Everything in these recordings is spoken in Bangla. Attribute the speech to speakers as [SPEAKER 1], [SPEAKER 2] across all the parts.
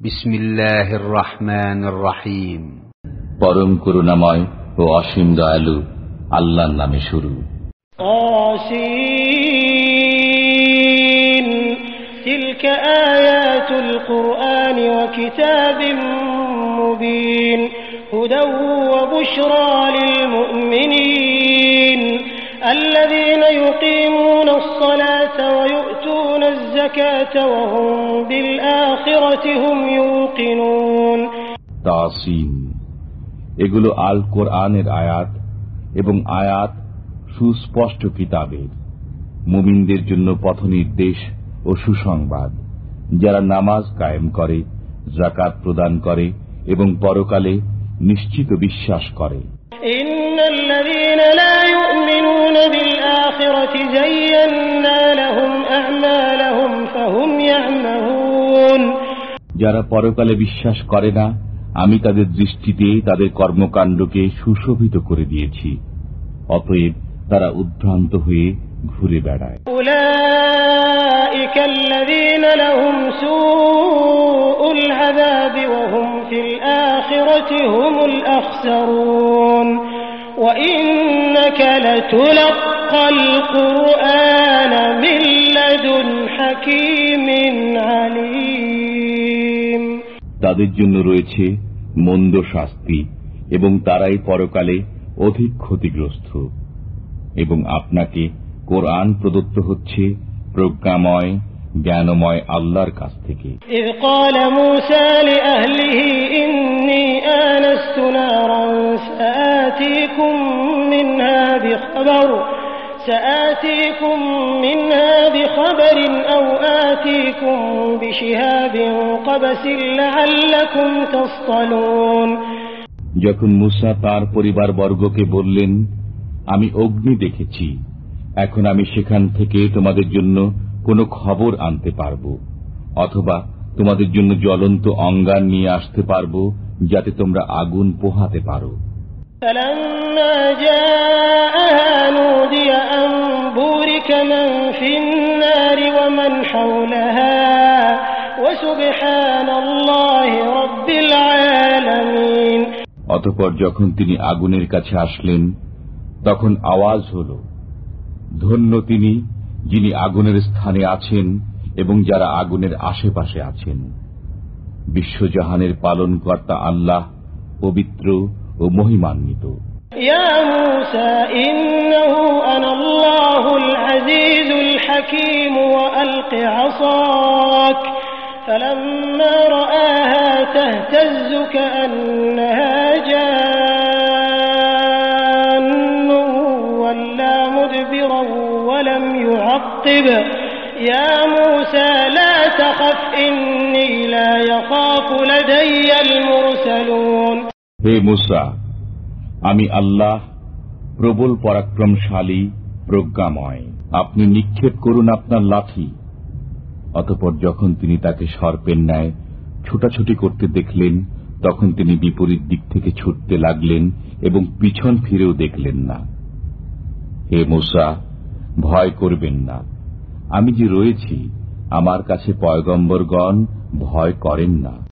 [SPEAKER 1] بسم الله الرحمن الرحيم
[SPEAKER 2] পরম করুণাময় ও অসীম দয়ালু আল্লাহর নামে শুরু
[SPEAKER 3] طاسين تلك آيات القرآن وكتاب مبين هدى وبشرى للمؤمنين الذين يقيمون الصلاة ويؤتون
[SPEAKER 4] এগুলো আল কোরআনের আয়াত এবং আয়াত সুস্পষ্ট কিতাবের। মুমিনদের জন্য পথ নির্দেশ ও সুসংবাদ যারা নামাজ কায়েম করে জাকাত প্রদান করে এবং পরকালে নিশ্চিত বিশ্বাস করে।
[SPEAKER 3] ইন্নাল্লাযীনা লা ইউমিনুনা বিল আখিরাতি জায়্যান্না
[SPEAKER 4] যারা পরকালে বিশ্বাস করে না আমি তাদের দৃষ্টিতে তাদের কর্মকাণ্ডকে সুশোভিত করে দিয়েছি অতএব তারা উদ্ভ্রান্ত হয়ে ঘুরে বেড়ায়
[SPEAKER 3] أولئك الذين لهم سوء العذاب وهم في الآخرة هم الأخسرون وإنك لتلقى القرآن من لدن حكيم
[SPEAKER 4] তাদের জন্য রয়েছে মন্দ শাস্তি এবং তারাই পরকালে অধিক ক্ষতিগ্রস্ত এবং আপনাকে কোরআন প্রদত্ত হচ্ছে প্রজ্ঞাময় জ্ঞানময় আল্লাহর কাছ থেকে
[SPEAKER 3] إذ قال موسى لأهله إني آنست نارا سآتيكم منها بخبر سآتيكم منها بخبر أو آتيكم بشهاب قبس لعلكم تصطلون
[SPEAKER 4] যখন মুসা তার পরিবার বর্গকে বললেন আমি অগ্নি দেখেছি এখন আমি সেখান থেকে তোমাদের জন্য কোনো খবর আনতে পারবো অথবা তোমাদের জন্য জ্বলন্ত অঙ্গার নিয়ে আসতে পারবো যাতে তোমরা আগুন পোহাতে পারো
[SPEAKER 3] فلما جاءها نودي أن بورك من في النار ومن حولها
[SPEAKER 4] অতপর যখন তিনি আগুনের কাছে আসলেন, তখন আওয়াজ হল, ধন্য তিনি যিনি আগুনের স্থানে আছেন এবং যারা আগুনের আশেপাশে আছেন। বিশ্বজাহানের পালনকর্তা আল্লাহ পবিত্র ও মহিমান্বিত।
[SPEAKER 3] يا موسى إنه أنا الله العزيز الحكيم وألق عصاك فلما رآها تهتز كأنها جان ولا مدبرا ولم يعقب يا موسى لا تخف إني لا يخاف لدي المرسلون
[SPEAKER 4] হে মুসা আমি আল্লাহ প্রবল পরাক্রমশালী প্রজ্ঞাময় আপনি নিক্ষেপ করুন আপনার লাঠি অতপর যখন তিনি তাকে সর্পের ন্যায় ছোটাছুটি করতে দেখলেন তখন তিনি বিপরীত দিক থেকে ছুটতে লাগলেন এবং পিছন ফিরেও দেখলেন না। হে মোসা ভয় করবেন না। আমি যে রয়েছি আমার কাছে পয়গম্বরগণ ভয় করেন না।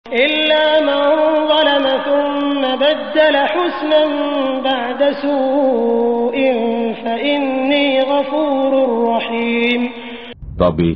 [SPEAKER 4] তবে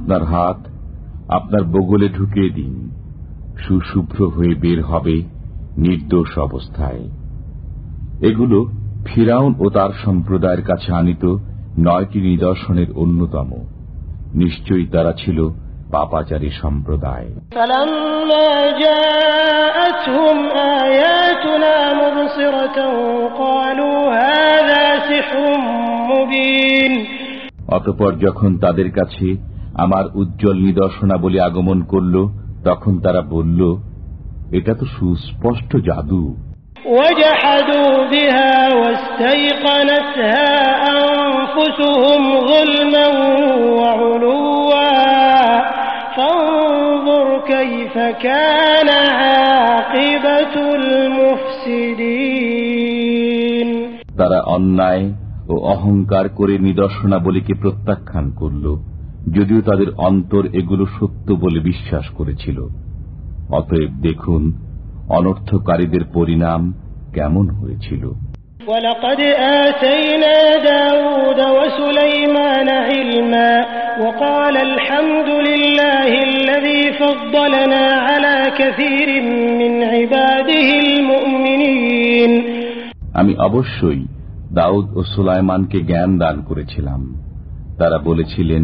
[SPEAKER 4] আপনার হাত আপনার বগলে ঢুকিয়ে দিন। সুশুভ্র হয়ে বের হবে নির্দোষ অবস্থায়। এগুলো ফিরাউন ও তার সম্প্রদায়ের কাছে আনিত নয়টি নিদর্শনের অন্যতম। নিশ্চয়ই তারা ছিল পাপাচারী সম্প্রদায়। অতপর যখন তাদের কাছে আমার উজ্জ্বল নিদর্শনাবলী আগমন করল তখন তারা বলল এটা তো সুস্পষ্ট জাদু
[SPEAKER 3] وجحدوا بها واستيقنتها أنفسهم ظلما وعلوا فانظر كيف كان عاقبة المفسدين
[SPEAKER 4] তারা অন্যায় ও অহংকার করে নিদর্শনাবলীকে প্রত্যাখ্যান করল যদিও তাদের অন্তর এগুলো সত্য বলে বিশ্বাস করেছিল অতএব দেখুন অনর্থকারীদের পরিণাম কেমন হয়েছিল
[SPEAKER 3] ولقد آتينا داود وسليمان علما وقال الحمد لله الذي فضلنا على كثير من عباده المؤمنين
[SPEAKER 4] আমি অবশ্যই দাউদ ও সুলাইমানকে জ্ঞান দান করেছিলাম তারা বলেছিলেন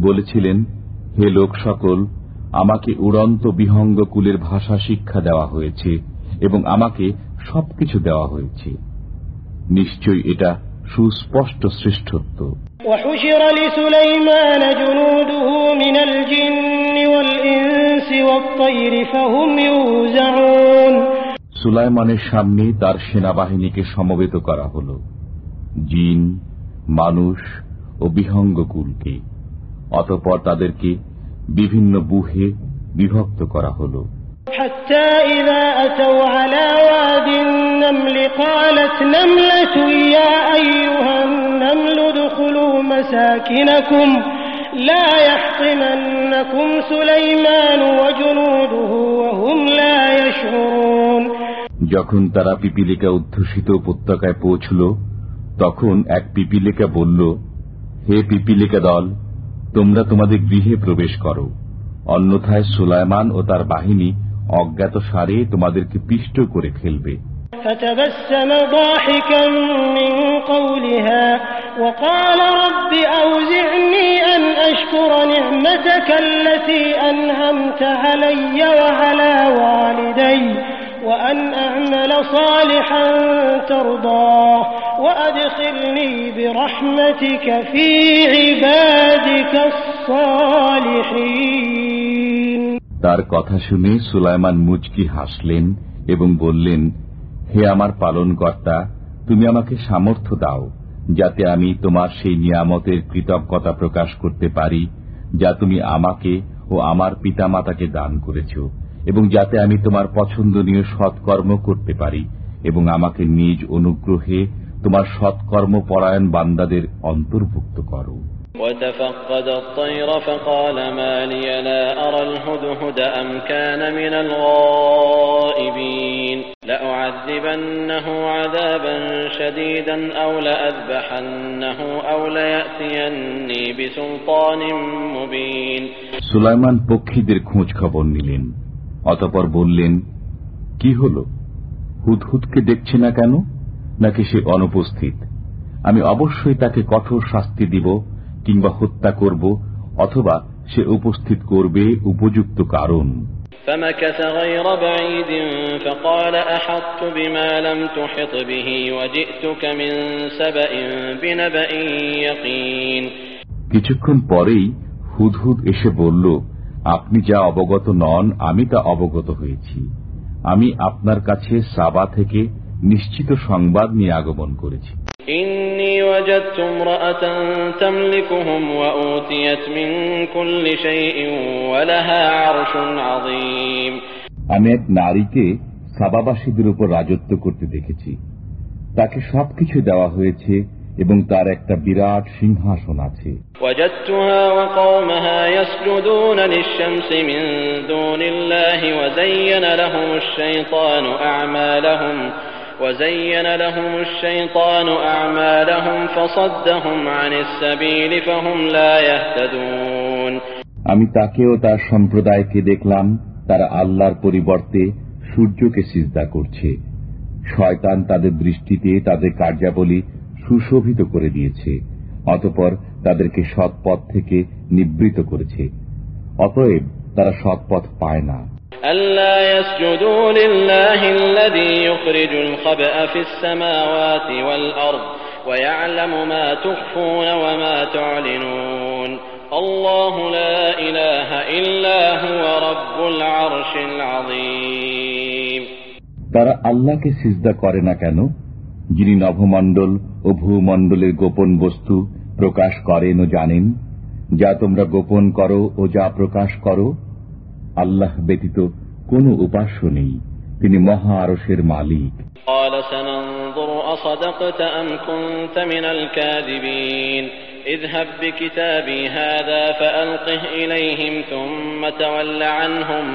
[SPEAKER 4] বলেছিলেন হে লোক সকল আমাকে উড়ন্ত বিহঙ্গ কুলের ভাষা শিক্ষা দেওয়া হয়েছে এবং আমাকে সবকিছু দেওয়া হয়েছে। নিশ্চয়ই এটা সুস্পষ্ট শ্রেষ্ঠত্ব। সুলাইমানের সামনে তার সেনাবাহিনীকে সমবেত করা হল। জিন মানুষ ও বিহঙ্গকুলকে। অতপর তাদেরকে বিভিন্ন বুহে বিভক্ত করা হল
[SPEAKER 3] حتى إذا أتوا على واد النمل قالت نملة يا أيها النمل ادخلوا مساكنكم لا يحطمنكم سليمان وجنوده وهم لا يشعرون
[SPEAKER 4] যখন তারা পিপিলিকা উদ্ধূষিত উপত্যকায় পৌঁছল তখন এক পিপিলিকা বলল হে পিপিলিকা দল তোমরা তোমাদের গৃহে প্রবেশ করো অন্যথায় সুলাইমান ও তার বাহিনী অজ্ঞাত সারে তোমাদেরকে পিষ্ট করে ফেলবে
[SPEAKER 3] فتبسم ضاحكا من قولها وقال رب أوزعني أن أشكر نعمتك التي أنعمت علي وعلى والدي وأن أعمل صالحا ترضاه وأدخلني برحمتك في عبادك الصالحين
[SPEAKER 4] তার কথা শুনে সুলাইমান মুচকি হাসলেন এবং বললেন হে আমার পালনকর্তা তুমি আমাকে সামর্থ্য দাও যাতে আমি তোমার সেই নিয়ামতের কৃতজ্ঞতা প্রকাশ করতে পারি যা তুমি আমাকে ও আমার পিতামাতাকে দান করেছ এবং যাতে আমি তোমার পছন্দনীয় সৎকর্ম করতে পারি এবং আমাকে নিজ অনুগ্রহে তোমার সৎকর্ম পরায়ণ বান্দাদের অন্তর্ভুক্ত করো। সুলাইমান পক্ষীদের খোঁজ খবর নিলেন। অতপর বললেন কি হলো? হুদহুদকে দেখছে না কেন নাকি সে অনুপস্থিত আমি অবশ্যই তাকে কঠোর শাস্তি দিব কিংবা হত্যা করব অথবা সে উপস্থিত করবে উপযুক্ত কারণ
[SPEAKER 5] فمكث غير بعيد فقال أحطت بما لم تحط به وجئتك من سبأ بنبأ يقين
[SPEAKER 4] কিছুক্ষণ পরেই হুদহুদ এসে বলল আপনি যা অবগত নন আমি তা অবগত হয়েছি আমি আপনার কাছে সাবা থেকে নিশ্চিত সংবাদ নিয়ে আগমন করেছি। আমি এক নারীকে সাবাবাসীদের উপর রাজত্ব করতে দেখেছি। তাকে সবকিছু দেওয়া হয়েছে এবং তার একটা বিরাট সিংহাসন আছে। আমি তাকেও তার সম্প্রদায়কে দেখলাম তারা আল্লাহর পরিবর্তে সূর্যকে সিজদা করছে। শয়তান তাদের দৃষ্টিতে তাদের কার্যাবলী সুশোভিত করে দিয়েছে অতপর তাদেরকে সৎপথ থেকে নিবৃত করেছে অতএব তারা সৎপথ পায় না
[SPEAKER 5] ألا يسجدوا لله الذي يخرج الخبأ في السماوات والأرض ويعلم ما تخفون وما تعلنون الله لا إله إلا هو رب العرش العظيم
[SPEAKER 4] তারা আল্লাহকে সিজদা করে না কেন যিনি নভমণ্ডল ও ভূমণ্ডলের গোপন বস্তু প্রকাশ করেন ও জানেন যা তোমরা গোপন করো ও যা প্রকাশ করো আল্লাহ ব্যতীত কোনো উপাস্য নেই তিনি মহা আরসের মালিক
[SPEAKER 5] قال سننظر أصدقت أم كنت من الكاذبين اذهب بكتابي هذا فألقه إليهم ثم تول عنهم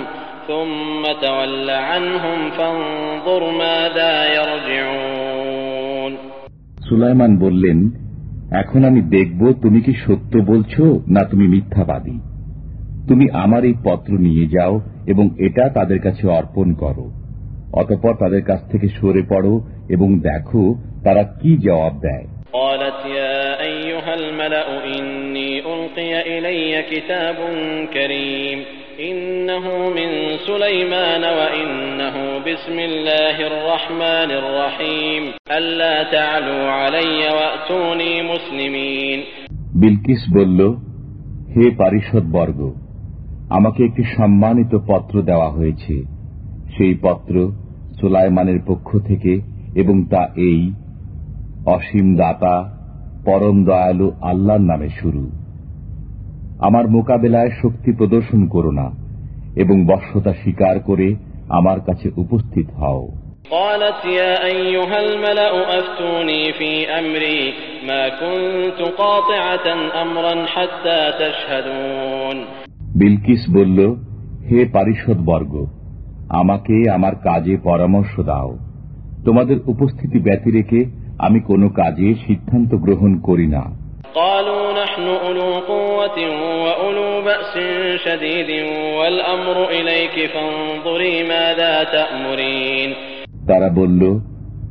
[SPEAKER 5] ثم تول عنهم فانظر ماذا يرجعون
[SPEAKER 4] সুলাইমান বললেন, এখন আমি দেখব তুমি কি সত্য বলছ না তুমি মিথ্যাবাদী। তুমি আমার এই পত্র নিয়ে যাও এবং এটা তাদের কাছে অর্পণ করো। অতপর তাদের কাছ থেকে সরে পড়ো এবং দেখো তারা কি জবাব দেয়।
[SPEAKER 5] قالت يا أيها الملأ إني ألقي إلي كتاب كريم।
[SPEAKER 4] বিলকিস বলল, হে পারিষদ বর্গ আমাকে একটি সম্মানিত পত্র দেওয়া হয়েছে। সেই পত্র সুলাইমানের পক্ষ থেকে এবং তা এই অসীম দাতা পরম দয়ালু আল্লাহর নামে শুরু। আমার মোকাবেলায় শক্তি প্রদর্শন করো না এবং বর্ষতা স্বীকার করে আমার কাছে উপস্থিত হও
[SPEAKER 5] قالت يا أيها الملأ أفتوني في أمري ما كنت قاطعة أمرا حتى تشهدون
[SPEAKER 4] বিলকিস বলল হে পারিষদ বর্গ আমাকে আমার কাজে পরামর্শ দাও তোমাদের উপস্থিতি ব্যতি রেখে আমি কোনো কাজে সিদ্ধান্ত গ্রহণ করি না
[SPEAKER 5] قالوا نحن أولو قوة وأولو بأس شديد والأمر إليك فانظري ماذا تأمرين
[SPEAKER 4] তারা বলল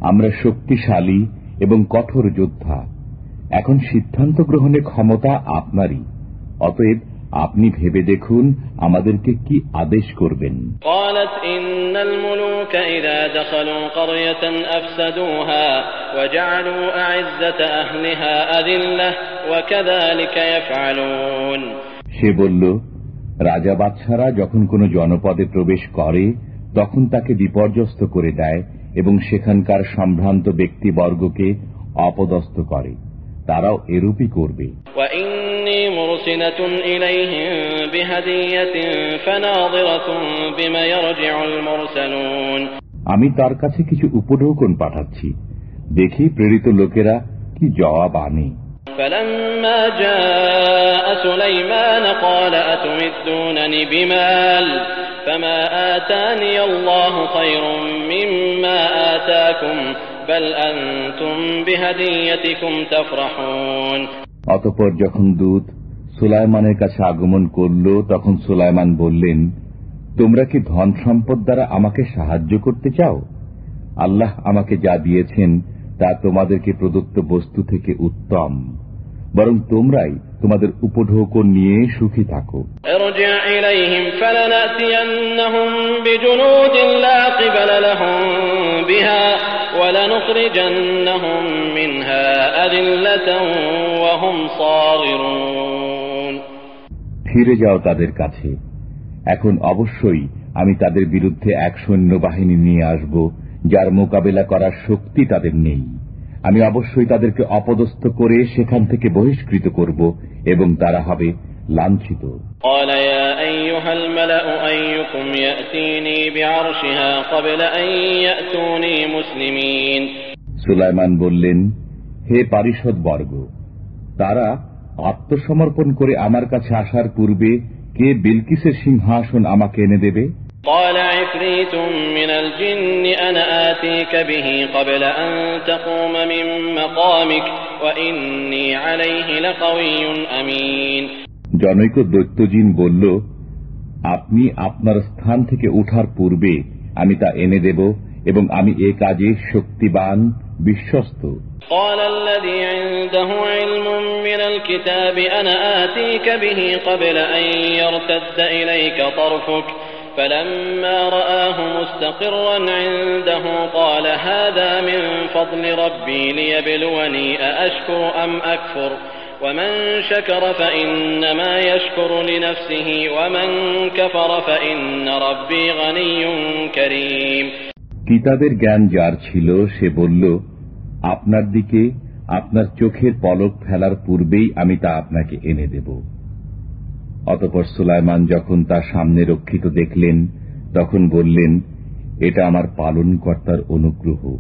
[SPEAKER 4] আমরা শক্তিশালী এবং কঠোর যোদ্ধা এখন সিদ্ধান্ত গ্রহণের ক্ষমতা আপনারই অতএব আপনি ভেবে দেখুন আমাদেরকে কি আদেশ করবেন
[SPEAKER 5] قالت إن الملوك إذا دخلوا قرية أفسدوها وجعلوا أعزة أهلها أذلة وكذلك يفعلون
[SPEAKER 4] সে বলল রাজা বাদশারা যখন কোনো জনপদে প্রবেশ করে তখন তাকে বিপর্যস্ত করে দেয় এবং সেখানকার সম্ভ্রান্ত ব্যক্তিবর্গকে অপদস্থ করে তারাও এরূপই করবে
[SPEAKER 5] وإني مرسلة إليهم بهدية فناظرة بما يرجع المرسلون
[SPEAKER 4] আমি তার কাছে কিছু উপঢৌকন পাঠাচ্ছি দেখি প্রেরিত লোকেরা কি জবাব আনে
[SPEAKER 5] فلما جاء سليمان قال أتمدونني بمال فما آتاني الله خير مما آتاكم بل أنتم بهديتكم تفرحون
[SPEAKER 4] অতপর যখন দূত সুলাইমানের কাছে আগমন করল তখন সুলাইমান বললেন তোমরা কি ধন সম্পদ দ্বারা আমাকে সাহায্য করতে চাও আল্লাহ আমাকে যা দিয়েছেন তা তোমাদেরকে প্রদত্ত বস্তু থেকে উত্তম। বরং তোমরাই তোমাদের উপঢৌক নিয়ে সুখী থাকো। ফিরে যাও তাদের কাছে। এখন অবশ্যই আমি তাদের বিরুদ্ধে এক সৈন্যবাহিনী নিয়ে আসব যার মোকাবেলা করার শক্তি তাদের নেই। আমি অবশ্যই তাদেরকে অপদস্থ করে সেখান থেকে বহিষ্কৃত করব এবং তারা হবে লাঞ্ছিত। সুলাইমান বললেন হে পারিষদ বর্গ তারা আত্মসমর্পণ করে আমার কাছে আসার পূর্বে কে বিলকিসের সিংহাসন আমাকে এনে দেবে?
[SPEAKER 5] قال عفريت من الجن أنا آتيك به قبل أن تقوم من مقامك وإني عليه لقوي أمين
[SPEAKER 4] জনৈক দৈত্যজিন বলল আপনি আপনার স্থান থেকে উঠার পূর্বে আমি তা এনে দেব এবং আমি এ কাজে শক্তিবান বিশ্বস্ত
[SPEAKER 5] قال الذي عنده علم من الكتاب أنا آتيك به قبل أن يرتد إليك طرفك فلما رآه مستقرا عنده قال هذا من فضل ربي ليبلوني أأشكر أم أكفر ومن شكر فإنما يشكر لنفسه ومن كفر فإن ربي غني كريم
[SPEAKER 4] কিতাবের জ্ঞান যার ছিল সে বলল আপনার দিকে আপনার চোখের পলক ফেলার পূর্বেই আমি তা আপনাকে এনে দেব অতপর সুলাইমান যখন তার সামনে রক্ষিত দেখলেন, তখন বললেন, এটা আমার পালনকর্তার অনুগ্রহ,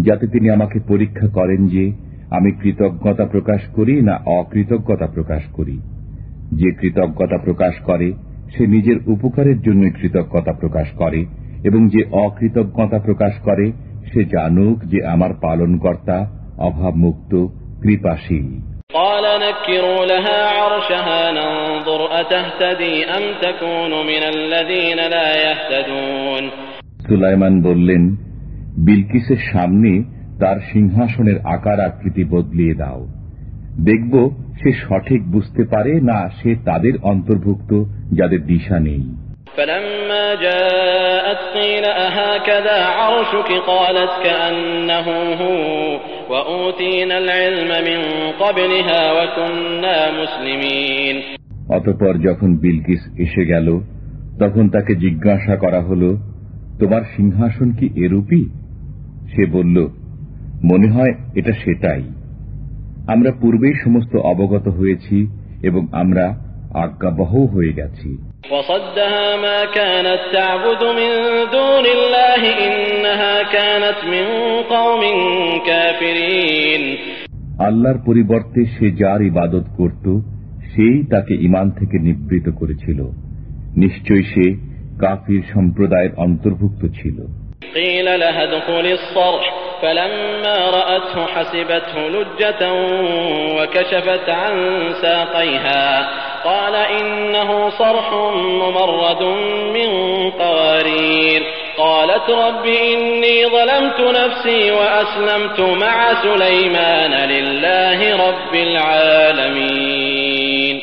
[SPEAKER 4] যাতে তিনি আমাকে পরীক্ষা করেন যে আমি কৃতজ্ঞতা প্রকাশ করি না অকৃতজ্ঞতা প্রকাশ করি। যে কৃতজ্ঞতা প্রকাশ করে, সে নিজের উপকারের জন্য কৃতজ্ঞতা প্রকাশ করে, এবং যে অকৃতজ্ঞতা প্রকাশ করে, সে জানুক যে আমার পালনকর্তা অভাবমুক্ত, কৃপাশীল।
[SPEAKER 5] قال نكروا لها عرشها ننظر أتهتدي أم تكون من الذين لا يهتدون
[SPEAKER 4] সুলাইমান বললেন বিলকিসের সামনে তার সিংহাসনের আকার আকৃতি বদলিয়ে দাও দেখব সে সঠিক বুঝতে পারে না সে তাদের অন্তর্ভুক্ত যাদের দিশা নেই
[SPEAKER 5] فلما جاءت قيل أهكذا عرشك قالت كأنه هو وأوتينا العلم من قبلها وكنا مسلمين
[SPEAKER 4] অতপর যখন বিলকিস এসে গেল তখন তাকে জিজ্ঞাসা করা হল তোমার সিংহাসন কি এরূপই সে বলল মনে হয় এটা সেটাই। আমরা পূর্বেই সমস্ত অবগত হয়েছি এবং আমরা আজ্ঞাবহ হয়ে গেছি।
[SPEAKER 5] কানাত كانت تعبد من دون الله إنها كانت من قوم كافرين
[SPEAKER 4] আল্লাহর পরিবর্তে সে যার ইবাদত করত সেই তাকে ইমান থেকে নিবৃত করেছিল নিশ্চয় সে কাফির সম্প্রদায়ের অন্তর্ভুক্ত ছিল
[SPEAKER 5] قيل لها ادخل الصرح فلما رأته حسبته لجة وكشفت عن ساقيها قال إنه صرح ممرد من قوارير قالت رب إني ظلمت نفسي وأسلمت مع سليمان لله رب العالمين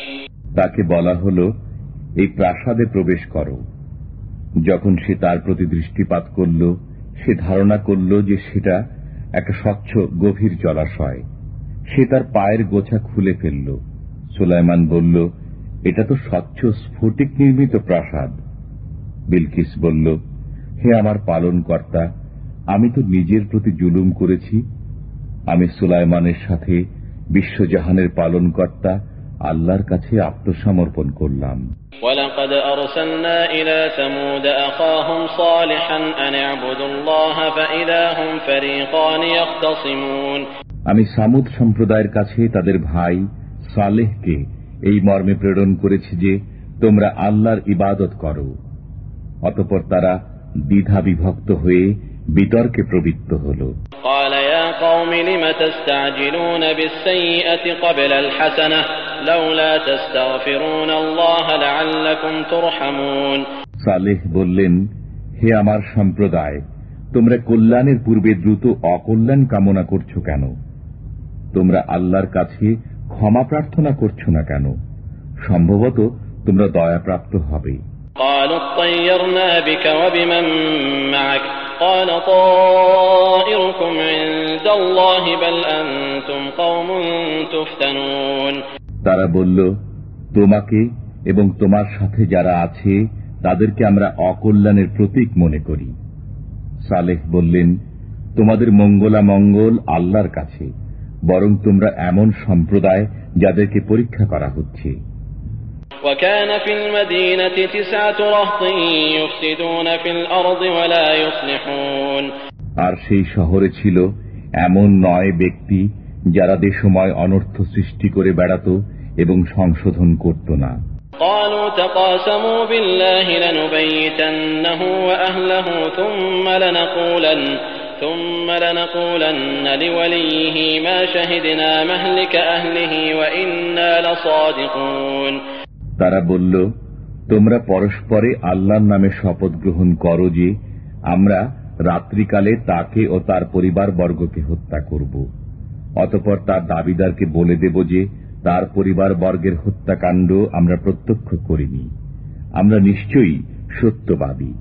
[SPEAKER 4] তাকে বলা হল এই প্রাসাদে প্রবেশ করো যখন সে তার প্রতি দৃষ্টিপাত করল সে ধারণা করল যে সেটা একটা স্বচ্ছ গভীর জলাশয় সে তার পায়ের গোছা খুলে ফেলল সুলাইমান বলল এটা তো স্বচ্ছ স্ফটিক নির্মিত প্রাসাদ বিলকিস বলল হে আমার পালন কর্তা আমি তো নিজের প্রতি জুলুম করেছি। আমি সুলাইমানের সাথে বিশ্বজাহানের পালন কর্তা আল্লাহর কাছে আত্মসমর্পণ করলাম। আমি সামুদ সম্প্রদায়ের কাছে তাদের ভাই সালেহকে এই মর্মে প্রেরণ করেছি যে তোমরা আল্লাহর ইবাদত করো। অতপর তারা দ্বিধা বিভক্ত হয়ে বিতর্কে প্রবৃত্ত হল। সালেহ বললেন হে আমার সম্প্রদায় তোমরা কল্যাণের পূর্বে দ্রুত অকল্যাণ কামনা করছ কেন? তোমরা আল্লাহর কাছে ক্ষমা প্রার্থনা করছ না কেন? সম্ভবত তোমরা দয়াপ্রাপ্ত হবে।
[SPEAKER 5] قالوا اطيرنا بك وبمن معك قال طائركم عند الله بل أنتم قوم تفتنون
[SPEAKER 4] তারা বলল তোমাকে এবং তোমার সাথে যারা আছে তাদেরকে আমরা অকল্যাণের প্রতীক মনে করি সালেহ বললেন তোমাদের মঙ্গলা মঙ্গল আল্লাহর কাছে বরং তোমরা এমন সম্প্রদায় যাদেরকে পরীক্ষা করা হচ্ছে
[SPEAKER 5] وكان في المدينة تسعة رهط يفسدون في الأرض ولا يصلحون
[SPEAKER 4] আর সেই শহরে ছিল এমন নয় ব্যক্তি যারা দেশময় অনর্থ সৃষ্টি করে বেড়াত এবং সংশোধন করত না
[SPEAKER 5] قالوا تقاسموا بالله لنبيتنه وأهله ثم لنقولن ثم لنقولن لوليه ما شهدنا مهلك أهله وإنا لصادقون
[SPEAKER 4] তারা বলল তোমরা পরস্পরে আল্লাহর নামে শপথ গ্রহণ করো যে আমরা রাত্রিকালে তাকে ও তার পরিবার বর্গকে হত্যা করব। অতপর তার দাবিদারকে বলে দেব যে তার পরিবার বর্গের হত্যাকাণ্ড আমরা প্রত্যক্ষ করিনি। আমরা নিশ্চয়ই সত্যবাদী।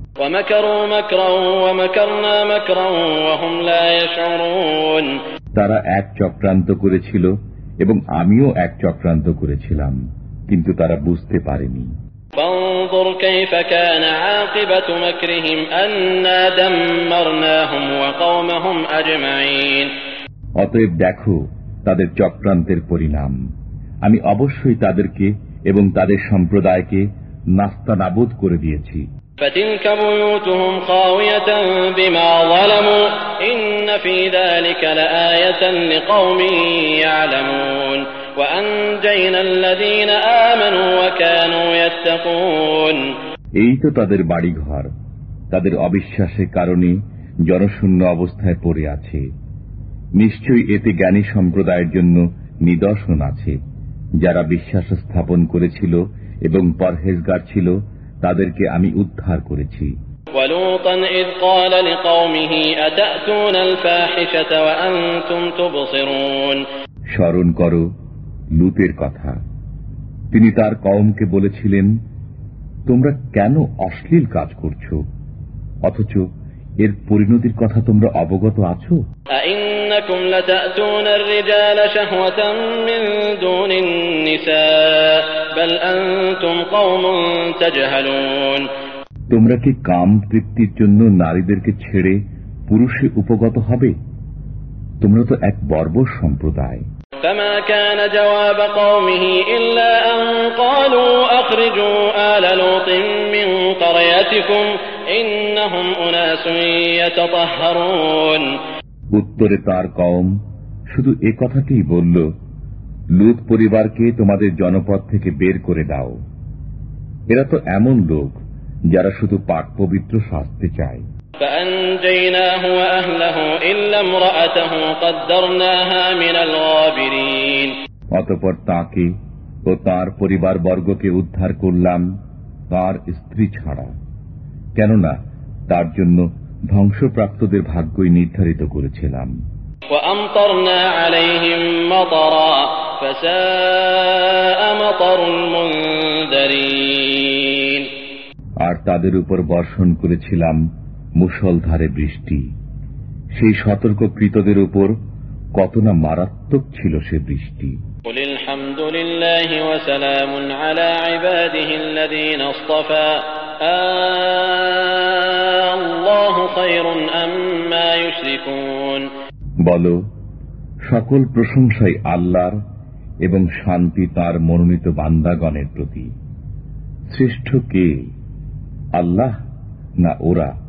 [SPEAKER 4] তারা এক চক্রান্ত করেছিল এবং আমিও এক চক্রান্ত করেছিলাম। কিন্তু তারা বুঝতে পারেনি। অতএব দেখো তাদের চক্রান্তের পরিণাম। আমি অবশ্যই তাদেরকে এবং তাদের সম্প্রদায়কে নাস্তা নাবুদ করে দিয়েছি।
[SPEAKER 5] ইন্ন
[SPEAKER 4] এই তো তাদের বাড়িঘর। তাদের অবিশ্বাসের কারণে জনশূন্য অবস্থায় পড়ে আছে। নিশ্চয়ই এতে জ্ঞানী সম্প্রদায়ের জন্য নিদর্শন আছে। যারা বিশ্বাস স্থাপন করেছিল এবং পরহেজগার ছিল তাদেরকে আমি উদ্ধার করেছি। স্মরণ করো লুতের কথা। তিনি তার কওমকে বলেছিলেন তোমরা কেন অশ্লীল কাজ করছ? অথচ এর পরিণতির কথা তোমরা অবগত আছো? তোমরা কি কাম তৃপ্তির জন্য নারীদেরকে ছেড়ে পুরুষে উপগত হবে? তোমরা তো এক বর্বর সম্প্রদায়।
[SPEAKER 5] فما كان جواب قومه إلا أن قالوا أخرجوا آل لوط من قريتكم إنهم أناس يتطهرون
[SPEAKER 4] উত্তরে তার কম শুধু এ কথাকেই বলল লুত পরিবারকে তোমাদের জনপদ থেকে বের করে দাও এরা তো এমন লোক যারা শুধু পাক পবিত্র শাস্তে চায়
[SPEAKER 5] فأنجيناه وأهله إلا امرأته قدرناها من الغابرين
[SPEAKER 4] অতপর তাকে ও তার পরিবার বর্গকে উদ্ধার করলাম তার স্ত্রী ছাড়া কেননা তার জন্য ধ্বংসপ্রাপ্তদের ভাগ্যই নির্ধারিত করেছিলাম
[SPEAKER 5] وأمطرنا عليهم مطرا فساء مطر المنذرين
[SPEAKER 4] আর তাদের উপর বর্ষণ করেছিলাম মুসলধারে বৃষ্টি। সেই সতর্ককৃতদের উপর কত না মারাত্মক ছিল সে বৃষ্টি। বল সকল প্রশংসাই আল্লাহর এবং শান্তি তার মনোনীত বান্দাগণের প্রতি। শ্রেষ্ঠ কে আল্লাহ না ওরা?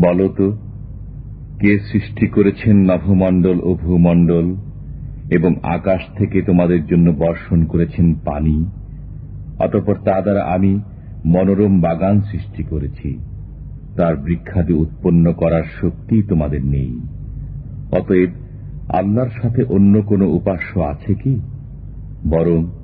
[SPEAKER 4] বলো তো কে সৃষ্টি করেছেন নভমণ্ডল ও ভূমণ্ডল, এবং আকাশ থেকে তোমাদের জন্য বর্ষণ করেছেন পানি, অতপর তা দ্বারা আমি মনোরম বাগান সৃষ্টি করেছি। তার বৃক্ষাদি উৎপন্ন করার শক্তি তোমাদের নেই। অতএব আল্লাহর সাথে অন্য কোনো উপাস্য আছে কি? বরং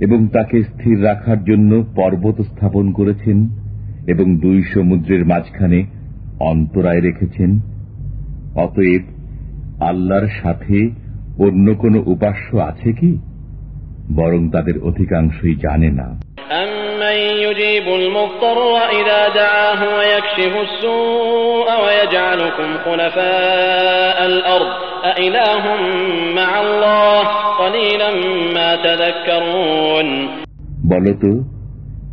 [SPEAKER 4] এবং তাকে স্থির রাখার জন্য পর্বত স্থাপন করেছেন এবং দুই সমুদ্রের মাঝখানে অন্তরায় রেখেছেন অতএব আল্লাহর সাথে অন্য কোনো উপাস্য আছে কি বরং তাদের অধিকাংশই জানে না
[SPEAKER 5] أمن أمن يجيب المضطر إذا دعاه ويكشف السوء ويجعلكم خلفاء الأرض
[SPEAKER 4] বলতো,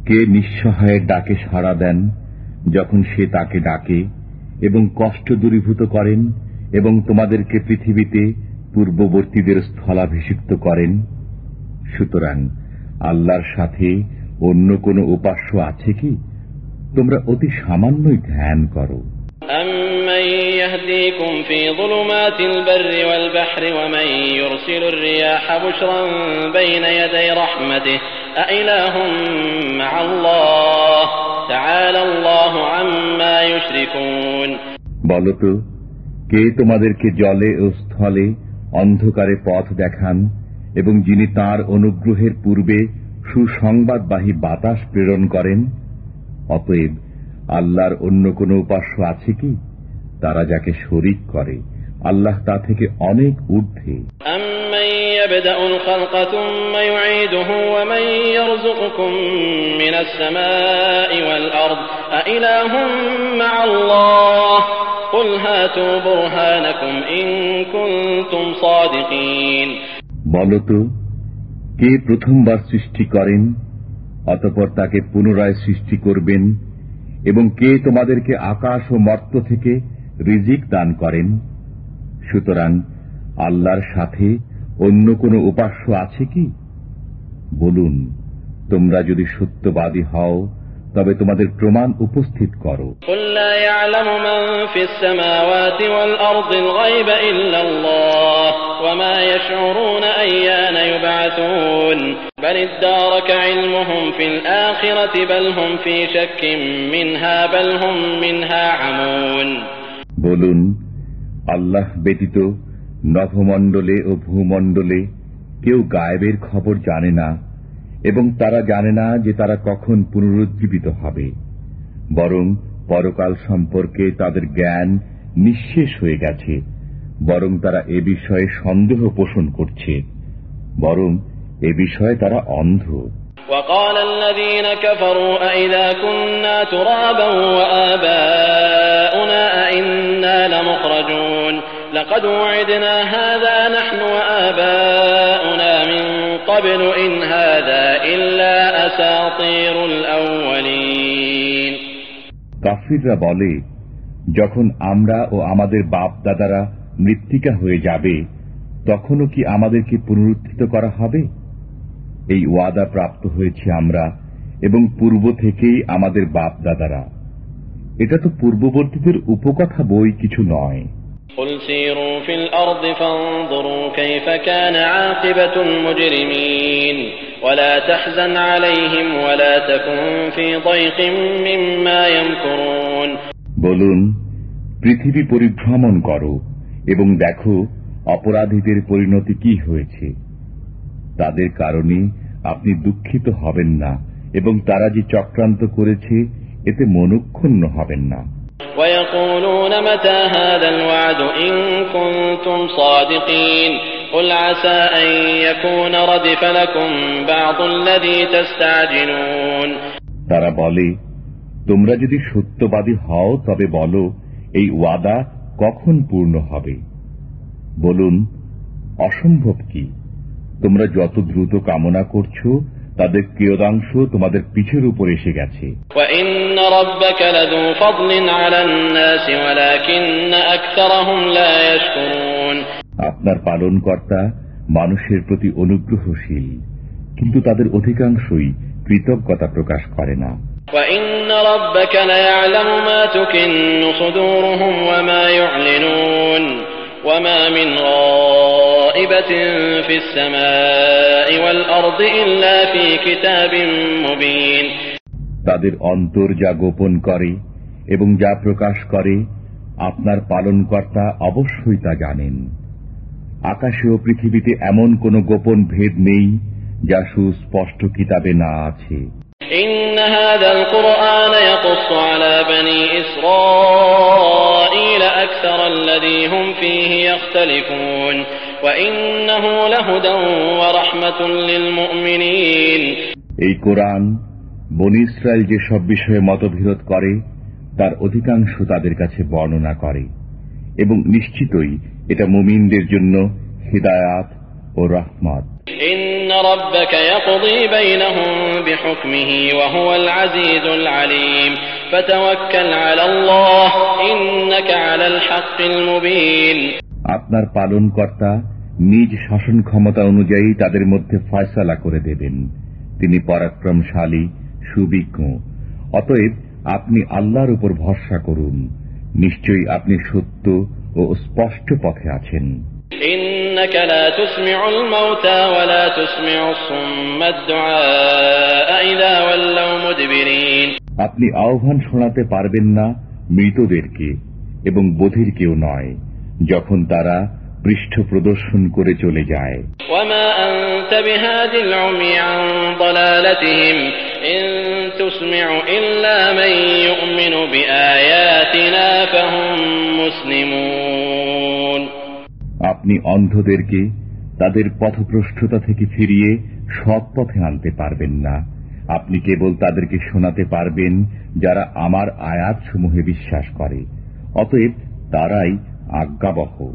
[SPEAKER 4] কে নিঃসহায়ের ডাকে সাড়া দেন যখন সে তাকে ডাকে এবং কষ্ট দূরীভূত করেন এবং তোমাদেরকে পৃথিবীতে পূর্ববর্তীদের স্থলাভিষিক্ত করেন? সুতরাং আল্লাহর সাথে অন্য কোনো উপাস্য আছে কি? তোমরা অতি সামান্যই ধ্যান করো।
[SPEAKER 5] أمن يهديكم في ظلمات البر والبحر ومن يرسل الرياح بشرا بين يدي رحمته أإله مع الله تعالى الله عما يشركون
[SPEAKER 4] বলতো কে তোমাদেরকে জলে ও স্থলে অন্ধকারে পথ দেখান এবং যিনি তার অনুগ্রহের পূর্বে সুসংবাদবাহী বাতাস প্রেরণ করেন অতএব আল্লাহর অন্য কোনো উপাস্য আছে কি? তারা যাকে শরিক করে আল্লাহ তা থেকে অনেক ঊর্ধ্বে। বলত কে প্রথমবার সৃষ্টি করেন অতপর তাকে পুনরায় সৃষ্টি করবেন? এবং কে তোমাদেরকে আকাশ ও মর্ত থেকে রিজিক দান করেন? সুতরাং আল্লাহর সাথে অন্য কোনো উপাস্য আছে কি? বলুন, তোমরা যদি সত্যবাদী হও তবে তোমাদের প্রমাণ উপস্থিত করো। বলুন আল্লাহ ব্যতীত নভমণ্ডলে ও ভূমণ্ডলে কেউ গায়েবের খবর জানে না। এবং তারা জানে না যে তারা কখন পুনরুজ্জীবিত হবে বরং পরকাল সম্পর্কে তাদের জ্ঞান নিঃশেষ হয়ে গেছে বরং তারা এ বিষয়ে সন্দেহ পোষণ করছে বরং এ বিষয়ে তারা অন্ধ
[SPEAKER 5] وقال الذين كفروا أئذا كنا ترابا وآباؤنا أئنا لمخرجون لقد وعدنا هذا نحن وآباؤنا من قبل إن هذا إلا أساطير الأولين
[SPEAKER 4] কাফিররা বলে যখন আমরা ও আমাদের বাপ দাদারা মৃত্তিকা হয়ে যাবে তখনও কি আমাদেরকে পুনরুত্থিত করা হবে এই ওয়াদা প্রাপ্ত হয়েছে আমরা এবং পূর্ব থেকেই আমাদের বাপ দাদারা এটা তো পূর্ববর্তীদের উপকথা বই কিছু নয়
[SPEAKER 5] قل سيروا في الأرض فانظروا كيف كان عاقبة المجرمين ولا تحزن عليهم ولا تكن في ضيق مما يمكرون
[SPEAKER 4] বলুন পৃথিবী পরিভ্রমণ করো এবং দেখো অপরাধীদের পরিণতি কি হয়েছে তাদের কারণে আপনি দুঃখিত হবেন না এবং তারা যে চক্রান্ত করেছে এতে মনুক্ষুণ্ণ হবেন না
[SPEAKER 5] ويقولون متى هذا الوعد إن كنتم صادقين قل عسى أن يكون ردف لكم بعض الذي تستعجلون
[SPEAKER 4] তারা বলে তোমরা যদি সত্যবাদী হও তবে বলো এই ওয়াদা কখন পূর্ণ হবে বলুন অসম্ভব কি তোমরা যত দ্রুত কামনা করছো তাদের কিয়দাংশ তোমাদের পিঠের উপর এসে গেছে
[SPEAKER 5] وإن ربك لذو فضل على الناس ولكن أكثرهم لا يشكرون
[SPEAKER 4] আপনার পালনকর্তা মানুষের প্রতি অনুগ্রহশীল কিন্তু তাদের অধিকাংশই কৃতজ্ঞতা প্রকাশ করে না
[SPEAKER 5] وإن ربك ليعلم ما تكن صدورهم وما يعلنون وما من غائبة في السماء
[SPEAKER 4] তাদের অন্তর যা গোপন করে এবং যা প্রকাশ করে, আপনার পালনকর্তা অবশ্যই তা জানেন। আকাশে ও পৃথিবীতে এমন কোন গোপন ভেদ নেই যা সুস্পষ্ট কিতাবে না আছে।
[SPEAKER 5] إن هذا القرآن يقص على بني إسرائيل أكثر الذي هم فيه يختلفون وإنه لهدى ورحمة للمؤمنين
[SPEAKER 4] এই কোরআন বনি ইসরায়েল যেসব বিষয়ে মতবিরোধ করে তার অধিকাংশ তাদের কাছে বর্ণনা করে এবং নিশ্চিতই এটা মুমিনদের জন্য হিদায়াত ও রহমত আপনার পালন কর্তা নিজ শাসন ক্ষমতা অনুযায়ী তাদের মধ্যে ফয়সালা করে দেবেন। তিনি পরাক্রমশালী, সুবিজ্ঞ। অতএব আপনি আল্লাহর উপর ভরসা করুন। নিশ্চয়ই আপনি সত্য ও স্পষ্ট পথে আছেন।
[SPEAKER 5] إنك لا تسمع الموتى ولا تسمع الصم الدعاء إذا ولوا مدبرين
[SPEAKER 4] আপনি আহ্বান শোনাতে পারবেন না মৃতদেরকে এবং বধিরকেও নয় যখন তারা পৃষ্ঠ প্রদর্শন করে চলে যায়
[SPEAKER 5] وما
[SPEAKER 4] আপনি অন্ধদেরকে তাদের পথপ্রষ্টতা থেকে ফিরিয়ে সৎ পথে আনতে পারবেন না। আপনি কেবল তাদেরকে শোনাতে পারবেন যারা আমার আয়াত সমূহে বিশ্বাস করে। অতএব তারাই আজ্ঞাবহ।